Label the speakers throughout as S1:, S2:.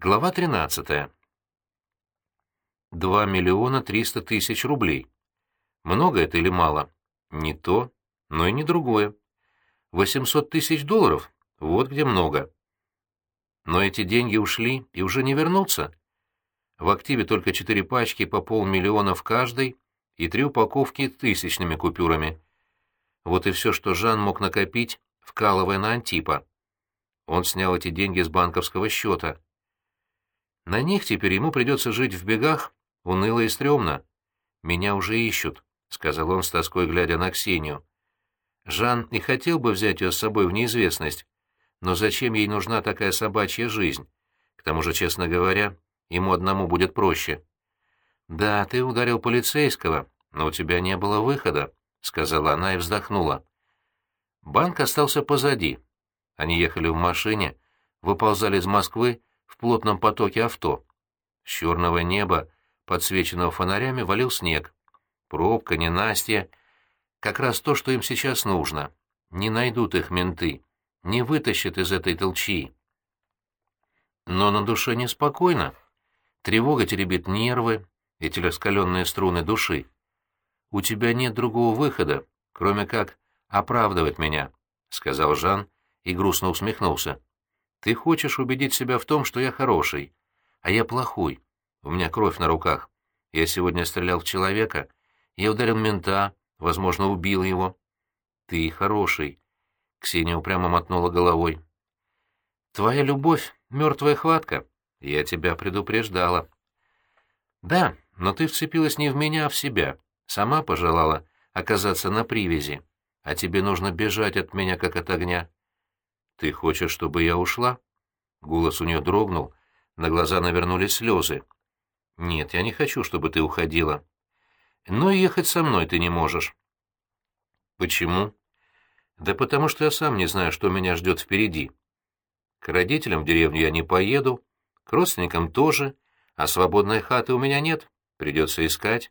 S1: Глава 13. Два миллиона триста тысяч рублей. Много это или мало? Не то, но и не другое. Восемьсот тысяч долларов? Вот где много. Но эти деньги ушли и уже не вернутся. В активе только четыре пачки по полмиллиона в каждой и три упаковки тысячными купюрами. Вот и все, что Жан мог накопить, вкалывая на Антипа. Он снял эти деньги с банковского счета. На них теперь ему придется жить в бегах, уныло и стрёмно. «Меня уже ищут», — сказал он с тоской, глядя на Ксению. Жан и хотел бы взять ее с собой в неизвестность, но зачем ей нужна такая собачья жизнь? К тому же, честно говоря, ему одному будет проще. «Да, ты ударил полицейского, но у тебя не было выхода», — сказала она и вздохнула. Банк остался позади. Они ехали в машине, выползали из Москвы в плотном потоке авто. С черного неба, подсвеченного фонарями, валил снег. Пробка, ненастье. Как раз то, что им сейчас нужно. Не найдут их менты, не вытащат из этой толчи. Но на душе неспокойно. Тревога теребит нервы, эти раскаленные струны души. «У тебя нет другого выхода, кроме как оправдывать меня», — сказал Жан и грустно усмехнулся. Ты хочешь убедить себя в том, что я хороший, а я плохой. У меня кровь на руках. Я сегодня стрелял в человека, я ударил мента, возможно, убил его. Ты хороший. Ксения упрямо мотнула головой. Твоя любовь — мертвая хватка. Я тебя предупреждала. Да, но ты вцепилась не в меня, а в себя. Сама пожелала оказаться на привязи. А тебе нужно бежать от меня, как от огня. «Ты хочешь, чтобы я ушла?» Голос у нее дрогнул, на глаза навернулись слезы. «Нет, я не хочу, чтобы ты уходила. Но ехать со мной ты не можешь». «Почему?» «Да потому что я сам не знаю, что меня ждет впереди. К родителям в деревню я не поеду, к родственникам тоже, а свободной хаты у меня нет, придется искать.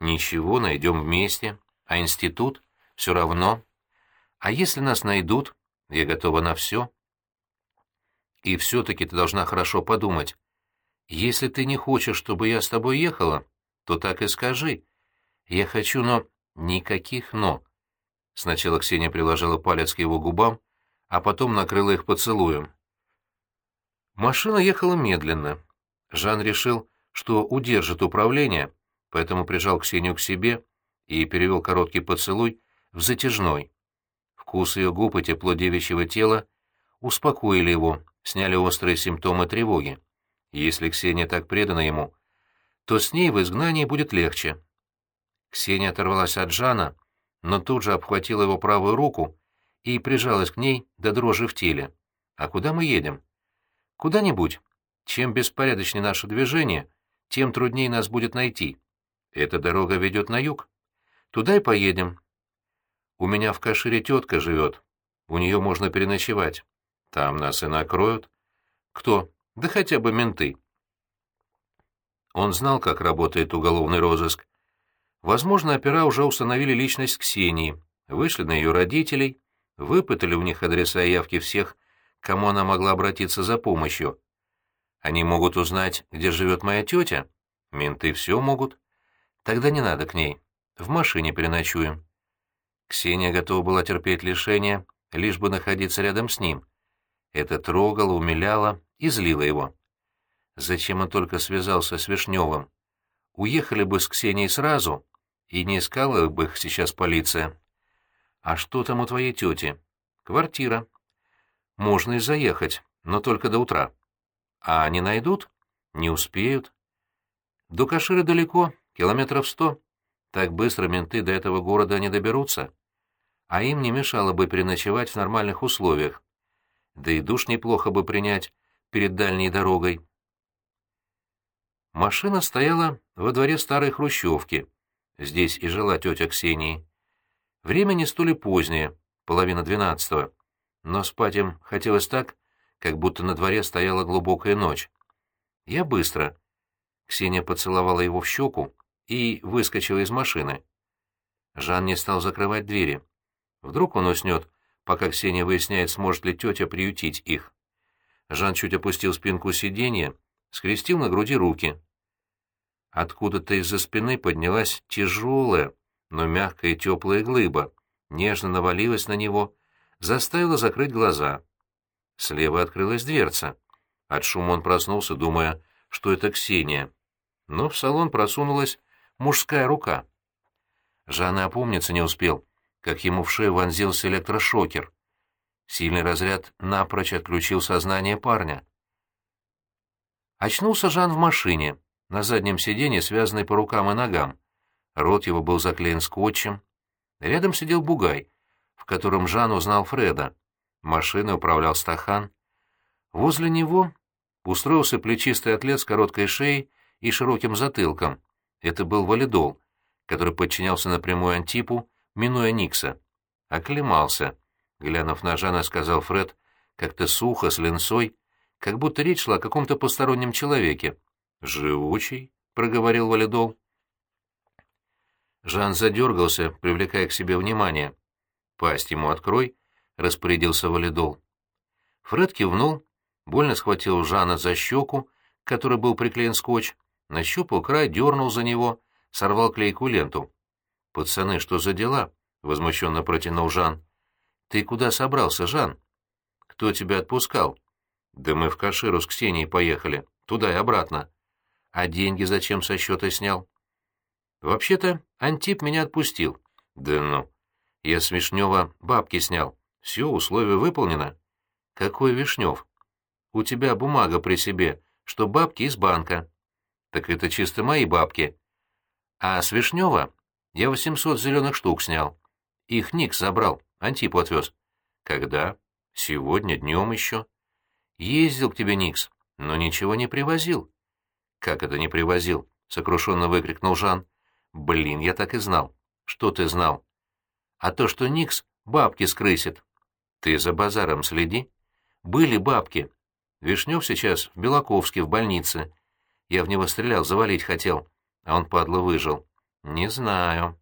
S1: Ничего, найдем вместе, а институт все равно. А если нас найдут, я готова на все. И все-таки ты должна хорошо подумать. Если ты не хочешь, чтобы я с тобой ехала, то так и скажи. Я хочу, но... Никаких «но». Сначала Ксения приложила палец к его губам, а потом накрыла их поцелуем. Машина ехала медленно. Жан решил, что удержит управление, поэтому прижал Ксению к себе и перевел короткий поцелуй в затяжной. Вкус ее губ и тепло девичьего тела успокоили его, сняли острые симптомы тревоги. Если Ксения так предана ему, то с ней в изгнании будет легче. Ксения оторвалась от Жана, но тут же обхватила его правую руку и прижалась к ней до дрожи в теле. «А куда мы едем?» «Куда-нибудь. Чем беспорядочнее наше движение, тем труднее нас будет найти. Эта дорога ведет на юг. Туда и поедем, у меня в Кашире тетка живет. У нее можно переночевать. Там нас и накроют. Кто? Да хотя бы менты. Он знал, как работает уголовный розыск. Возможно, опера уже установили личность Ксении, вышли на ее родителей, выпытали у них адреса и явки всех, кому она могла обратиться за помощью. Они могут узнать, где живет моя тетя. Менты все могут. Тогда не надо к ней. В машине переночуем. Ксения готова была терпеть лишения, лишь бы находиться рядом с ним. Это трогало, умиляло и злило его. Зачем он только связался с Вишневым? Уехали бы с Ксенией сразу, и не искала бы их сейчас полиция. А что там у твоей тети? Квартира. Можно и заехать, но только до утра. А они найдут? Не успеют. До Каширы далеко, километров сто. Так быстро менты до этого города не доберутся а им не мешало бы переночевать в нормальных условиях. Да и душ неплохо бы принять перед дальней дорогой. Машина стояла во дворе старой хрущевки. Здесь и жила тетя Ксении. Время не столь позднее, половина двенадцатого, но спать им хотелось так, как будто на дворе стояла глубокая ночь. Я быстро. Ксения поцеловала его в щеку и выскочила из машины. Жан не стал закрывать двери. Вдруг он уснет, пока Ксения выясняет, сможет ли тетя приютить их. Жан чуть опустил спинку сиденья, скрестил на груди руки. Откуда-то из-за спины поднялась тяжелая, но мягкая и теплая глыба, нежно навалилась на него, заставила закрыть глаза. Слева открылась дверца. От шума он проснулся, думая, что это Ксения. Но в салон просунулась мужская рука. Жанна опомниться не успел, как ему в шею вонзился электрошокер. Сильный разряд напрочь отключил сознание парня. Очнулся Жан в машине, на заднем сиденье, связанный по рукам и ногам. Рот его был заклеен скотчем. Рядом сидел бугай, в котором Жан узнал Фреда. Машиной управлял Стахан. Возле него устроился плечистый атлет с короткой шеей и широким затылком. Это был валидол, который подчинялся напрямую Антипу, минуя Никса. Оклемался. Глянув на Жана, сказал Фред, как-то сухо, с линцой, как будто речь шла о каком-то постороннем человеке. «Живучий», — проговорил валидол. Жан задергался, привлекая к себе внимание. «Пасть ему открой», — распорядился валидол. Фред кивнул, больно схватил Жана за щеку, к которой был приклеен скотч, нащупал край, дернул за него, сорвал клейкую ленту. «Пацаны, что за дела?» — возмущенно протянул Жан. «Ты куда собрался, Жан?» «Кто тебя отпускал?» «Да мы в Каширу с Ксенией поехали, туда и обратно». «А деньги зачем со счета снял?» «Вообще-то Антип меня отпустил». «Да ну! Я с Вишнева бабки снял. Все, условие выполнено». «Какой Вишнев?» «У тебя бумага при себе, что бабки из банка». «Так это чисто мои бабки». «А с Вишнева я восемьсот зеленых штук снял. Их Ник забрал, Антипу отвез». «Когда?» «Сегодня, днем еще». «Ездил к тебе Никс, но ничего не привозил». «Как это не привозил?» — сокрушенно выкрикнул Жан. «Блин, я так и знал». «Что ты знал?» «А то, что Никс бабки скрысит». «Ты за базаром следи». «Были бабки. Вишнев сейчас в Белаковске, в больнице. Я в него стрелял, завалить хотел, а он, падла, выжил». «Не знаю».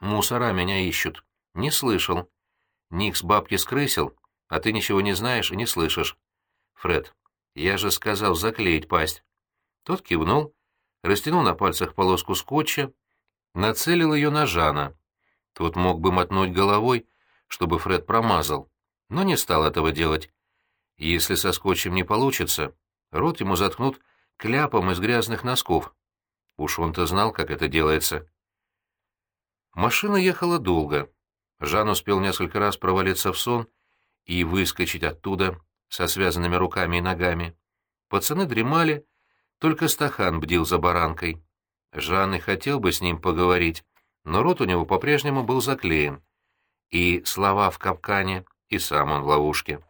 S1: «Мусора меня ищут». «Не слышал». «Никс бабки скрысил, а ты ничего не знаешь и не слышишь». «Фред, я же сказал заклеить пасть». Тот кивнул, растянул на пальцах полоску скотча, нацелил ее на Жана. Тот мог бы мотнуть головой, чтобы Фред промазал, но не стал этого делать. Если со скотчем не получится, рот ему заткнут кляпом из грязных носков. Уж он-то знал, как это делается. Машина ехала долго. Жан успел несколько раз провалиться в сон и выскочить оттуда со связанными руками и ногами. Пацаны дремали, только Стахан бдил за баранкой. Жан и хотел бы с ним поговорить, но рот у него по-прежнему был заклеен. И слова в капкане, и сам он в ловушке.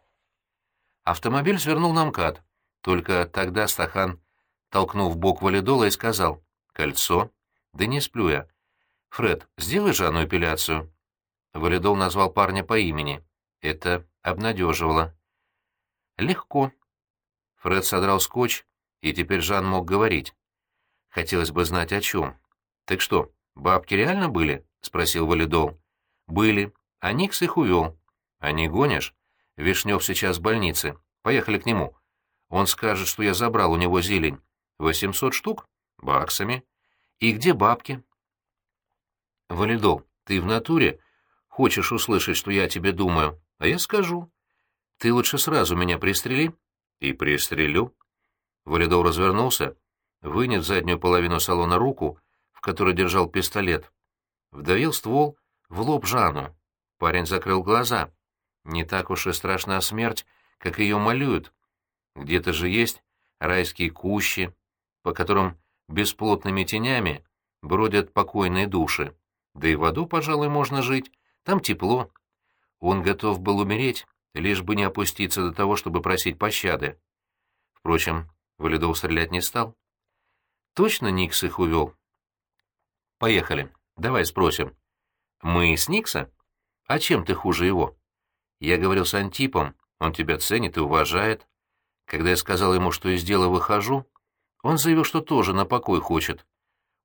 S1: Автомобиль свернул на МКАД. Только тогда Стахан толкнул в бок валидола и сказал «Кольцо?» «Да не сплю я». «Фред, сделай Жанну эпиляцию». Валидол назвал парня по имени. Это обнадеживало. «Легко». Фред содрал скотч и теперь Жан мог говорить. Хотелось бы знать о чем. «Так что, бабки реально были?» — спросил Валидол. «Были. А Никс их увел. А не гонишь? Вишнев сейчас в больнице. Поехали к нему. Он скажет, что я забрал у него зелень. Восемьсот штук? Баксами. И где бабки?» «Валидол, ты в натуре хочешь услышать, что я тебе думаю, а я скажу. Ты лучше сразу меня пристрели». «И пристрелю», Валидол развернулся, вынес заднюю половину салона руку, в которой держал пистолет. Вдавил ствол в лоб Жану. Парень закрыл глаза. Не так уж и страшна смерть, как ее малюют. Где-то же есть райские кущи, по которым бесплотными тенями бродят покойные души. Да и в аду, пожалуй, можно жить. Там тепло. Он готов был умереть, лишь бы не опуститься до того, чтобы просить пощады. Впрочем, Валидов стрелять не стал. Точно Никс их увел? Поехали. Давай спросим. Мы с Никса? А чем ты хуже его? Я говорил с Антипом, он тебя ценит и уважает. Когда я сказал ему, что из дела выхожу, он заявил, что тоже на покой хочет.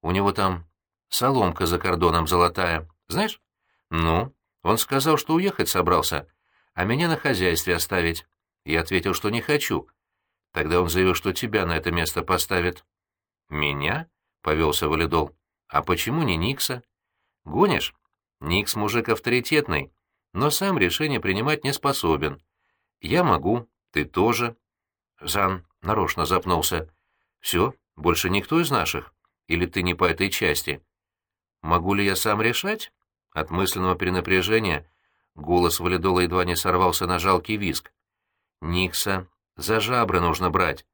S1: У него там соломка за кордоном золотая. Знаешь? Ну, он сказал, что уехать собрался, а меня на хозяйстве оставить. Я ответил, что не хочу. Тогда он заявил, что тебя на это место поставит. «Меня?» — повелся Валидол. «А почему не Никса?» «Гонишь? Никс мужик авторитетный, но сам решение принимать не способен. Я могу, ты тоже». Жан нарочно запнулся. «Все, больше никто из наших? Или ты не по этой части?» «Могу ли я сам решать?» От мысленного перенапряжения голос Валидола едва не сорвался на жалкий виск. «Никса за жабры нужно брать.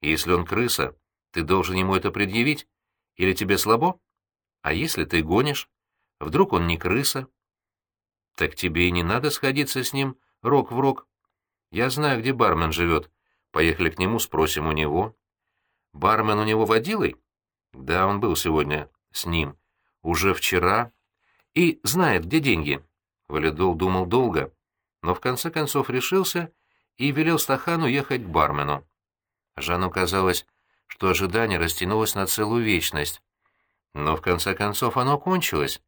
S1: если он крыса, ты должен ему это предъявить? Или тебе слабо? А если ты гонишь? Вдруг он не крыса? Так тебе и не надо сходиться с ним рок в рог. Я знаю, где бармен живет. Поехали к нему, спросим у него. Бармен у него водилой? Да, он был сегодня с ним. Уже вчера. И знает, где деньги. Валидол думал долго, но в конце концов решился и велел Стахану ехать к бармену. Жану казалось, что ожидание растянулось на целую вечность. Но в конце концов оно кончилось.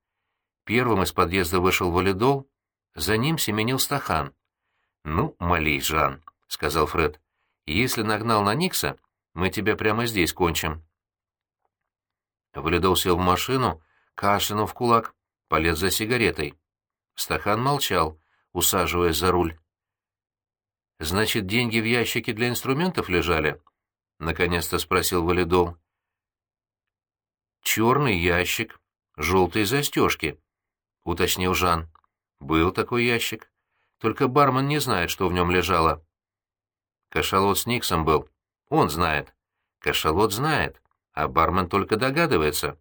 S1: Первым из подъезда вышел валидол, за ним семенил Стахан. «Ну, молись, Жан», — сказал Фред. «Если нагнал на Никса, мы тебя прямо здесь кончим». Валидол сел в машину, кашлянул в кулак, полез за сигаретой. Стахан молчал, усаживаясь за руль. «Значит, деньги в ящике для инструментов лежали?» — наконец-то спросил Валидол. «Черный ящик, желтые застежки», — уточнил Жан. «Был такой ящик. Только бармен не знает, что в нем лежало». Кашалот с Никсом был. Он знает. Кашалот знает, а бармен только догадывается.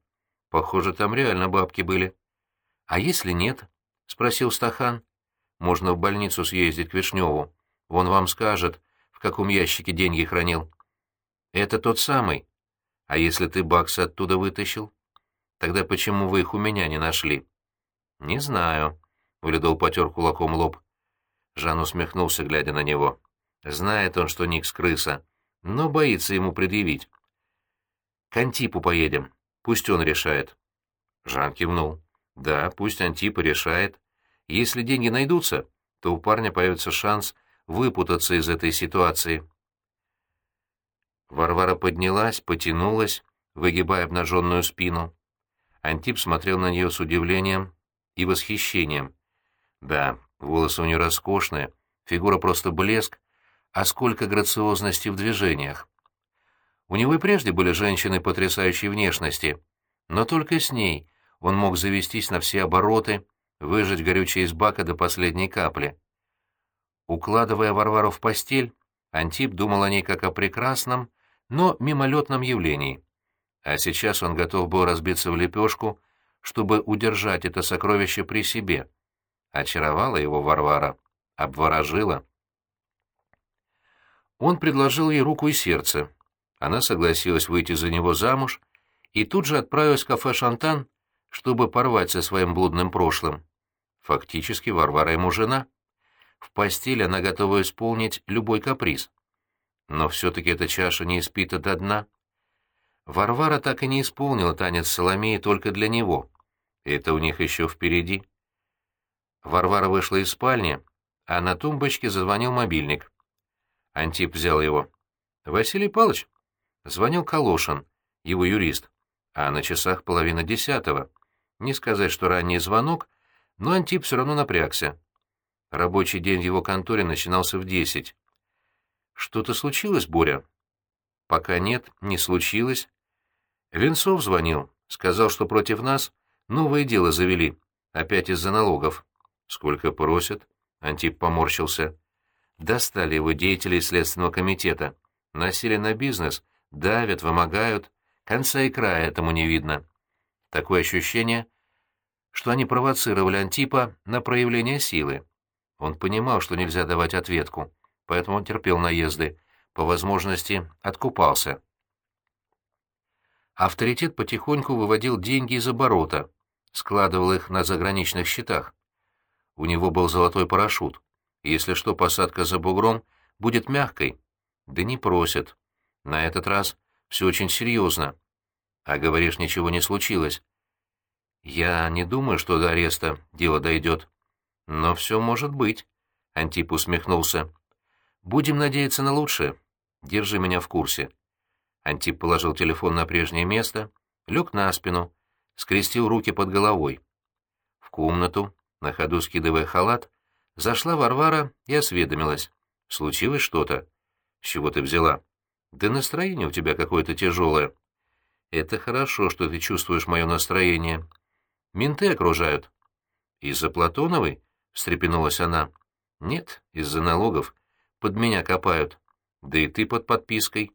S1: Похоже, там реально бабки были. «А если нет?» — спросил Стахан. «Можно в больницу съездить к Вишневу. Он вам скажет, в каком ящике деньги хранил». Это тот самый. А если ты баксы оттуда вытащил? Тогда почему вы их у меня не нашли? Не знаю. Валидол потер кулаком лоб. Жан усмехнулся, глядя на него. Знает он, что Никс крыса, но боится ему предъявить. К Антипу поедем. Пусть он решает. Жан кивнул. Да, пусть Антип решает. Если деньги найдутся, то у парня появится шанс выпутаться из этой ситуации. Варвара поднялась, потянулась, выгибая обнаженную спину. Антип смотрел на нее с удивлением и восхищением. Да, волосы у нее роскошные, фигура просто блеск, а сколько грациозности в движениях. У него и прежде были женщины потрясающей внешности, но только с ней он мог завестись на все обороты, выжать горючее из бака до последней капли. Укладывая Варвару в постель, Антип думал о ней как о прекрасном, но мимолетном явлении. А сейчас он готов был разбиться в лепешку, чтобы удержать это сокровище при себе. Очаровала его Варвара, обворожила. Он предложил ей руку и сердце. Она согласилась выйти за него замуж и тут же отправилась в кафе «Шантан», чтобы порвать со своим блудным прошлым. Фактически Варвара ему жена. В постели она готова исполнить любой каприз. Но все-таки эта чаша не испита до дна. Варвара так и не исполнила танец Соломеи только для него. Это у них еще впереди. Варвара вышла из спальни, а на тумбочке зазвонил мобильник. Антип взял его. «Василий Павлович?» Звонил Калошин, его юрист, а на часах половина десятого. Не сказать, что ранний звонок, но Антип все равно напрягся. Рабочий день в его конторе начинался в десять. Что-то случилось, Боря? Пока нет, не случилось. Венцов звонил, сказал, что против нас новое дело завели, опять из-за налогов. Сколько просят? Антип поморщился. Достали его деятели Следственного комитета. Насили на бизнес, давят, вымогают. Конца и края этому не видно. Такое ощущение, что они провоцировали Антипа на проявление силы. Он понимал, что нельзя давать ответку поэтому он терпел наезды, по возможности откупался. Авторитет потихоньку выводил деньги из оборота, складывал их на заграничных счетах. У него был золотой парашют. Если что, посадка за бугром будет мягкой. Да не просят. На этот раз все очень серьезно. А говоришь, ничего не случилось. Я не думаю, что до ареста дело дойдет. Но все может быть, — Антип усмехнулся. Будем надеяться на лучшее. Держи меня в курсе. Антип положил телефон на прежнее место, лег на спину, скрестил руки под головой. В комнату, на ходу скидывая халат, зашла Варвара и осведомилась. «Случилось что-то?» «С чего ты взяла?» «Да настроение у тебя какое-то тяжелое». «Это хорошо, что ты чувствуешь мое настроение. Менты окружают». «Из-за Платоновой?» — встрепенулась она. «Нет, из-за налогов. Под меня копают. Да и ты под подпиской.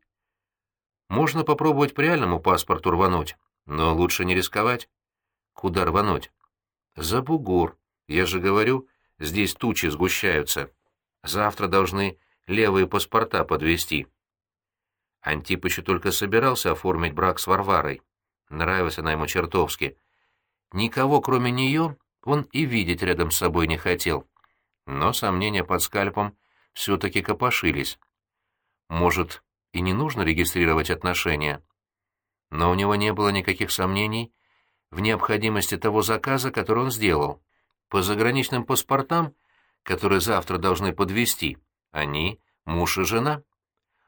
S1: Можно попробовать по реальному паспорту рвануть, но лучше не рисковать». «Куда рвануть?» «За бугор. Я же говорю, здесь тучи сгущаются. Завтра должны левые паспорта подвести. Антип еще только собирался оформить брак с Варварой. Нравилась она ему чертовски. Никого, кроме нее, он и видеть рядом с собой не хотел. Но сомнения под скальпом все-таки копошились. Может, и не нужно регистрировать отношения? Но у него не было никаких сомнений в необходимости того заказа, который он сделал. По заграничным паспортам, которые завтра должны подвести, они — муж и жена.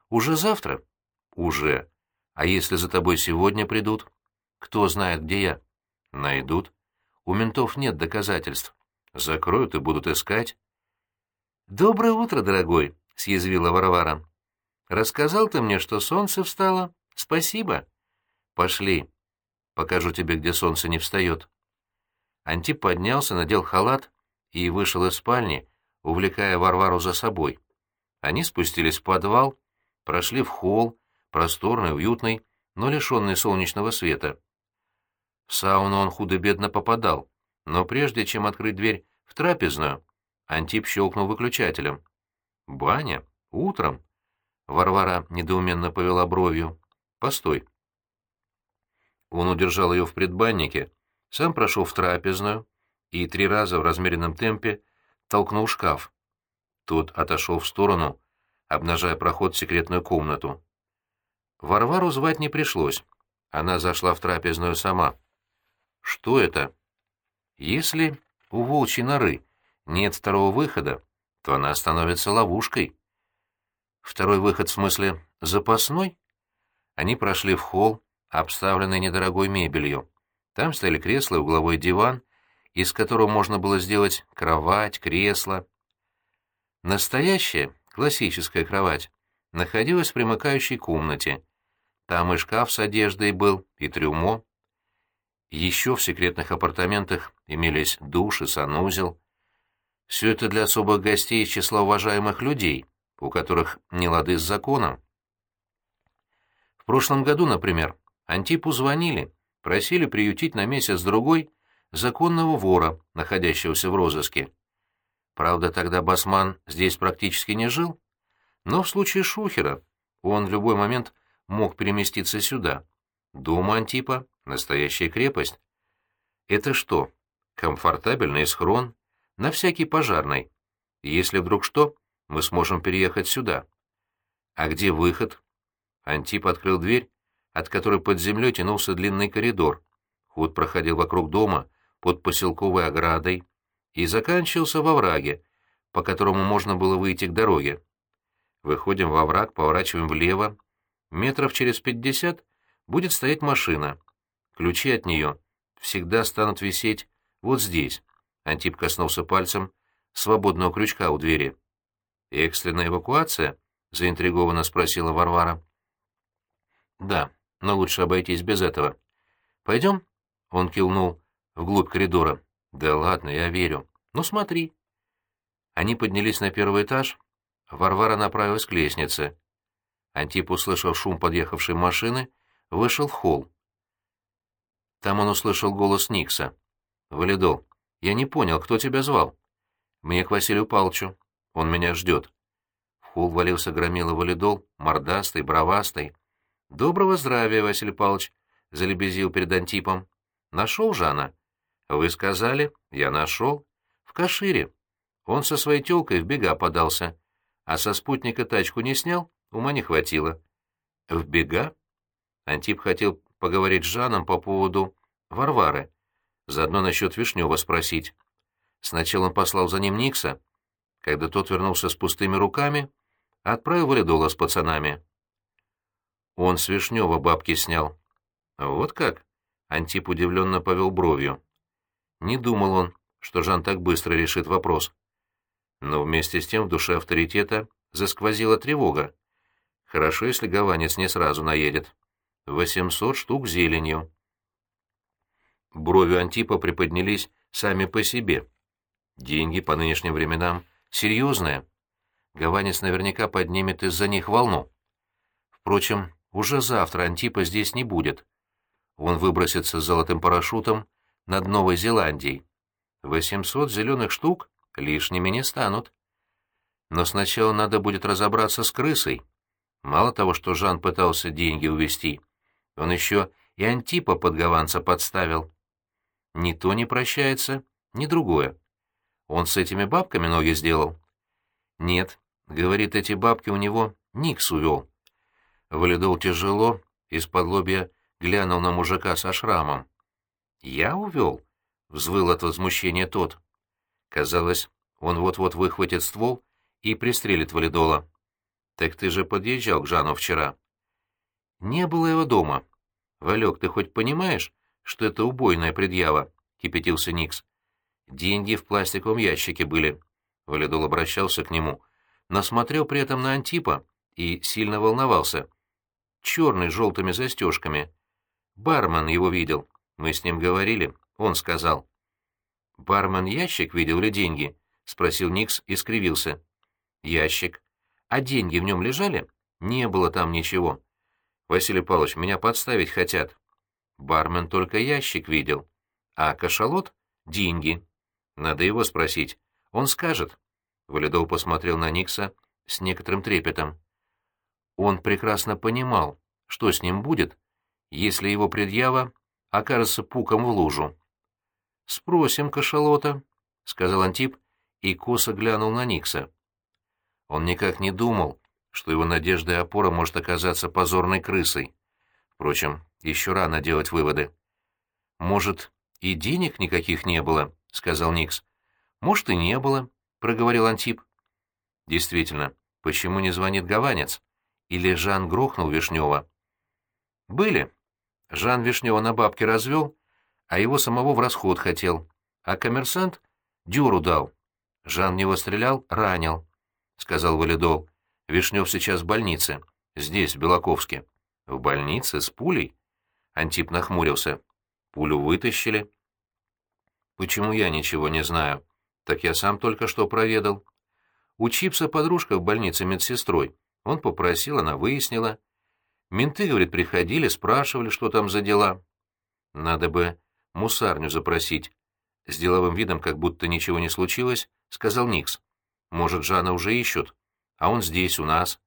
S1: Уже завтра? Уже. А если за тобой сегодня придут? Кто знает, где я? Найдут. У ментов нет доказательств. Закроют и будут искать. «Доброе утро, дорогой», — съязвила Варвара. «Рассказал ты мне, что солнце встало? Спасибо. Пошли. Покажу тебе, где солнце не встает». Антип поднялся, надел халат и вышел из спальни, увлекая Варвару за собой. Они спустились в подвал, прошли в холл, просторный, уютный, но лишенный солнечного света. В сауну он худо-бедно попадал, но прежде чем открыть дверь в трапезную, Антип щелкнул выключателем. «Баня? Утром?» Варвара недоуменно повела бровью. «Постой». Он удержал ее в предбаннике, сам прошел в трапезную и три раза в размеренном темпе толкнул шкаф. Тот отошел в сторону, обнажая проход в секретную комнату. Варвару звать не пришлось. Она зашла в трапезную сама. Что это? Если у волчьей норы нет второго выхода, то она становится ловушкой. Второй выход в смысле запасной? Они прошли в холл, обставленный недорогой мебелью. Там стояли кресла и угловой диван, из которого можно было сделать кровать, кресло. Настоящая, классическая кровать находилась в примыкающей комнате. Там и шкаф с одеждой был, и трюмо. Еще в секретных апартаментах имелись душ и санузел. Все это для особых гостей из числа уважаемых людей, у которых не лады с законом. В прошлом году, например, Антипу звонили, просили приютить на месяц-другой законного вора, находящегося в розыске. Правда, тогда Басман здесь практически не жил, но в случае Шухера он в любой момент мог переместиться сюда. Дом Антипа — настоящая крепость. Это что, комфортабельный схрон? На всякий пожарный. Если вдруг что, мы сможем переехать сюда. А где выход? Антип открыл дверь, от которой под землей тянулся длинный коридор. Ход проходил вокруг дома, под поселковой оградой, и заканчивался во враге, по которому можно было выйти к дороге. Выходим во враг, поворачиваем влево. Метров через пятьдесят будет стоять машина. Ключи от нее всегда станут висеть вот здесь. Антип коснулся пальцем свободного крючка у двери. «Экстренная эвакуация?» — заинтригованно спросила Варвара. «Да, но лучше обойтись без этого. Пойдем?» — он кивнул вглубь коридора. Да ладно, я верю. Ну смотри. Они поднялись на первый этаж. Варвара направилась к лестнице. Антип, услышав шум подъехавшей машины, вышел в холл. Там он услышал голос Никса. «Валидол, я не понял, кто тебя звал?» «Мне к Василию Палчу. Он меня ждет». В холл валился громила Валидол, мордастый, бровастый. «Доброго здравия, Василий Павлович», — залебезил перед Антипом. «Нашел же она?» Вы сказали, я нашел. В Кашире. Он со своей тёлкой в бега подался. А со спутника тачку не снял, ума не хватило. В бега? Антип хотел поговорить с Жаном по поводу Варвары. Заодно насчет Вишнева спросить. Сначала он послал за ним Никса. Когда тот вернулся с пустыми руками, отправил Валидола с пацанами. Он с Вишнева бабки снял. Вот как? Антип удивленно повел бровью. Не думал он, что Жан так быстро решит вопрос. Но вместе с тем в душе авторитета засквозила тревога. Хорошо, если гаванец не сразу наедет. Восемьсот штук зеленью. Брови Антипа приподнялись сами по себе. Деньги по нынешним временам серьезные. Гаванец наверняка поднимет из-за них волну. Впрочем, уже завтра Антипа здесь не будет. Он выбросится с золотым парашютом над Новой Зеландией. Восемьсот зеленых штук лишними не станут. Но сначала надо будет разобраться с крысой. Мало того, что Жан пытался деньги увести, он еще и Антипа под гаванца подставил. Ни то не прощается, ни другое. Он с этими бабками ноги сделал? Нет, говорит, эти бабки у него Никс увел. Валидол тяжело, из-под лобья глянул на мужика со шрамом. «Я увел?» — взвыл от возмущения тот. Казалось, он вот-вот выхватит ствол и пристрелит Валидола. «Так ты же подъезжал к Жану вчера». «Не было его дома. Валек, ты хоть понимаешь, что это убойная предъява?» — кипятился Никс. «Деньги в пластиковом ящике были». Валидол обращался к нему, но смотрел при этом на Антипа и сильно волновался. Черный с желтыми застежками. Бармен его видел. Мы с ним говорили. Он сказал. «Бармен ящик видел или деньги?» — спросил Никс и скривился. «Ящик. А деньги в нем лежали?» «Не было там ничего». «Василий Павлович, меня подставить хотят». Бармен только ящик видел. А кашалот — деньги. Надо его спросить. Он скажет. Валидол посмотрел на Никса с некоторым трепетом. Он прекрасно понимал, что с ним будет, если его предъява окажется пуком в лужу. «Спросим кашалота», — сказал Антип и косо глянул на Никса. Он никак не думал, что его надежда и опора может оказаться позорной крысой. Впрочем, еще рано делать выводы. «Может, и денег никаких не было?» — сказал Никс. «Может, и не было», — проговорил Антип. «Действительно, почему не звонит Гаванец? Или Жан грохнул Вишнева?» «Были. Жан Вишнева на бабки развел, а его самого в расход хотел, а коммерсант дёру дал. Жан в него стрелял, ранил», — сказал Валидол. «Вишнев сейчас в больнице, здесь, в Белаковске». «В больнице? С пулей?» Антип нахмурился. «Пулю вытащили?» «Почему я ничего не знаю?» «Так я сам только что проведал». «У Чипса подружка в больнице медсестрой. Он попросил, она выяснила. Менты, говорит, приходили, спрашивали, что там за дела. Надо бы мусарню запросить. С деловым видом, как будто ничего не случилось, сказал Никс. Может, Жана уже ищут, а он здесь, у нас.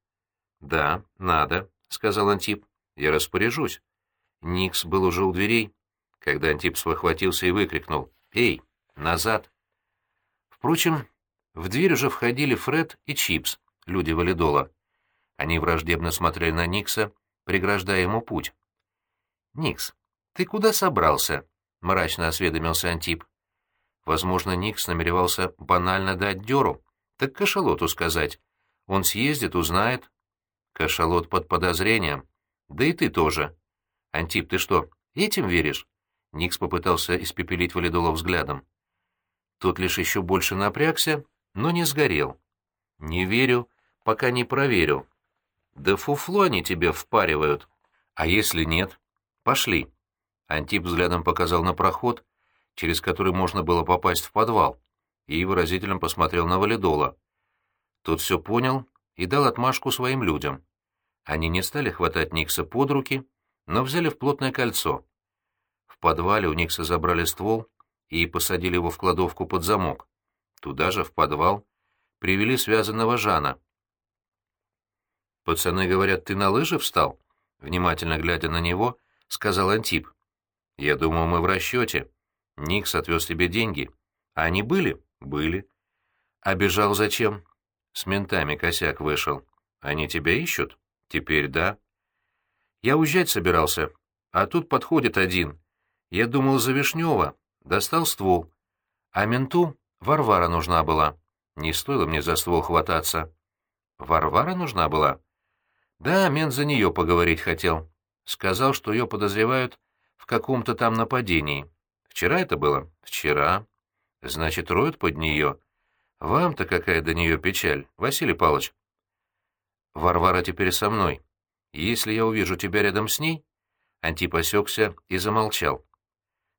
S1: Да, надо, сказал Антип. Я распоряжусь. Никс был уже у дверей, когда Антип схватился и выкрикнул. «Эй, назад!» Впрочем, в дверь уже входили Фред и Чипс, люди валидола. Они враждебно смотрели на Никса, преграждая ему путь. «Никс, ты куда собрался?» — мрачно осведомился Антип. Возможно, Никс намеревался банально дать дёру. Так кашалоту сказать. Он съездит, узнает. Кашалот под подозрением. Да и ты тоже. Антип, ты что, этим веришь? Никс попытался испепелить Валидола взглядом. Тот лишь еще больше напрягся, но не сгорел. «Не верю, пока не проверю», да фуфло они тебе впаривают. А если нет? Пошли. Антип взглядом показал на проход, через который можно было попасть в подвал, и выразительно посмотрел на Валидола. Тот все понял и дал отмашку своим людям. Они не стали хватать Никса под руки, но взяли в плотное кольцо. В подвале у Никса забрали ствол и посадили его в кладовку под замок. Туда же, в подвал, привели связанного Жана — «Пацаны говорят, ты на лыжи встал?» Внимательно глядя на него, сказал Антип. «Я думал, мы в расчете. Никс отвез тебе деньги. А они были?» «Были». «А бежал зачем?» «С ментами косяк вышел. Они тебя ищут?» «Теперь да». «Я уезжать собирался, а тут подходит один. Я думал за Вишнева, достал ствол. А менту Варвара нужна была. Не стоило мне за ствол хвататься». Варвара нужна была? Да, мент за нее поговорить хотел. Сказал, что ее подозревают в каком-то там нападении. Вчера это было? Вчера. Значит, роют под нее. Вам-то какая до нее печаль, Василий Павлович? Варвара теперь со мной. Если я увижу тебя рядом с ней... Антип осекся и замолчал.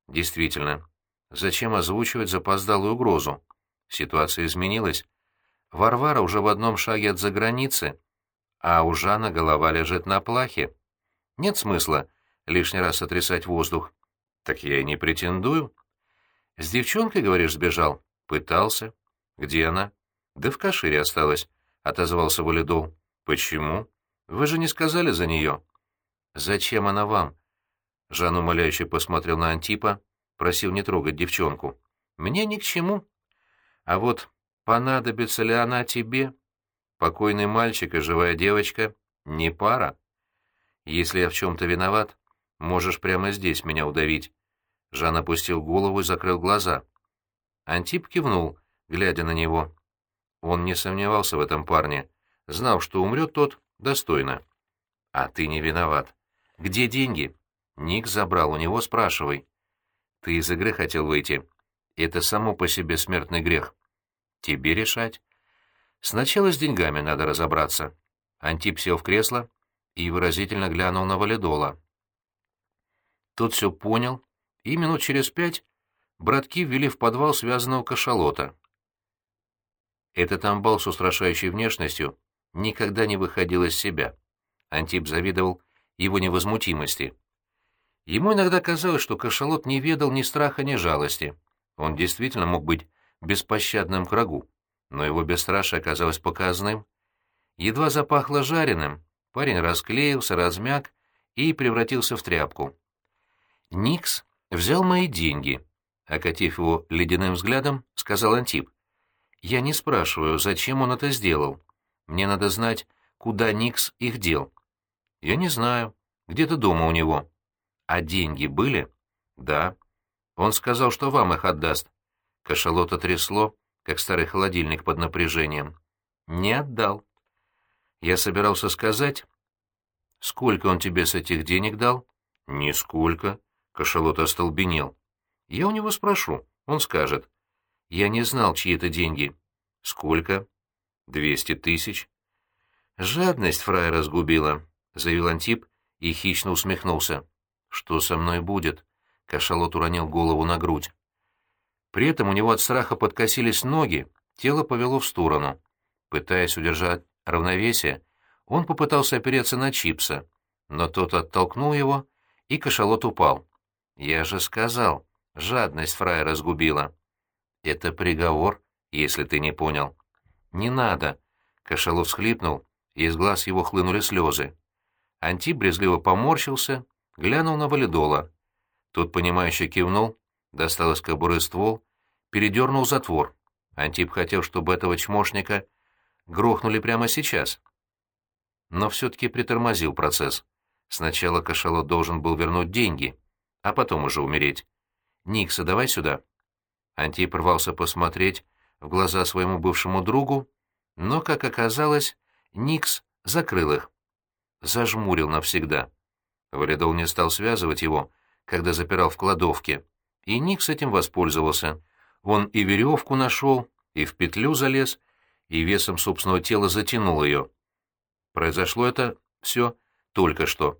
S1: Действительно, зачем озвучивать запоздалую угрозу? Ситуация изменилась. Варвара уже в одном шаге от заграницы, а у Жана голова лежит на плахе. Нет смысла лишний раз сотрясать воздух. Так я и не претендую. С девчонкой, говоришь, сбежал? Пытался. Где она? Да в Кашире осталась, — отозвался Валидол. Почему? Вы же не сказали за нее. Зачем она вам? Жан умоляюще посмотрел на Антипа, просил не трогать девчонку. Мне ни к чему. А вот понадобится ли она тебе? Покойный мальчик и живая девочка — не пара. Если я в чем-то виноват, можешь прямо здесь меня удавить. Жан опустил голову и закрыл глаза. Антип кивнул, глядя на него. Он не сомневался в этом парне, знал, что умрет тот достойно. А ты не виноват. Где деньги? Ник забрал у него, спрашивай. Ты из игры хотел выйти. Это само по себе смертный грех. Тебе решать. Сначала с деньгами надо разобраться. Антип сел в кресло и выразительно глянул на Валидола. Тот все понял, и минут через пять братки ввели в подвал связанного кашалота. Этот амбал с устрашающей внешностью никогда не выходил из себя. Антип завидовал его невозмутимости. Ему иногда казалось, что кашалот не ведал ни страха, ни жалости. Он действительно мог быть беспощадным к врагу, но его бесстрашие оказалось показным. Едва запахло жареным, парень расклеился, размяк и превратился в тряпку. Никс взял мои деньги. Окатив его ледяным взглядом, сказал Антип. «Я не спрашиваю, зачем он это сделал. Мне надо знать, куда Никс их дел». «Я не знаю. Где-то дома у него». «А деньги были?» «Да». «Он сказал, что вам их отдаст». Кашалота трясло, как старый холодильник под напряжением. «Не отдал». «Я собирался сказать...» «Сколько он тебе с этих денег дал?» «Нисколько». Кашалот остолбенел. «Я у него спрошу, он скажет». «Я не знал, чьи это деньги». «Сколько?» «Двести тысяч». «Жадность фрая разгубила», — заявил Антип и хищно усмехнулся. «Что со мной будет?» — Кашалот уронил голову на грудь. При этом у него от страха подкосились ноги, тело повело в сторону. Пытаясь удержать равновесие, он попытался опереться на Чипса, но тот оттолкнул его, и кашалот упал. Я же сказал, жадность фрая разгубила. Это приговор, если ты не понял. Не надо. Кашалов всхлипнул, и из глаз его хлынули слезы. Анти брезгливо поморщился, глянул на валидола. Тот, понимающе кивнул, достал из кобуры ствол, передернул затвор. Антип хотел, чтобы этого чмошника грохнули прямо сейчас. Но все-таки притормозил процесс. Сначала кашалот должен был вернуть деньги — а потом уже умереть. Никса, давай сюда. Антип рвался посмотреть в глаза своему бывшему другу, но, как оказалось, Никс закрыл их. Зажмурил навсегда. Валидол не стал связывать его, когда запирал в кладовке, и Никс этим воспользовался. Он и веревку нашел, и в петлю залез, и весом собственного тела затянул ее. Произошло это все только что.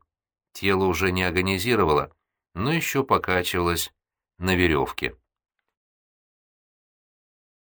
S1: Тело уже не агонизировало, но еще покачивалась на веревке.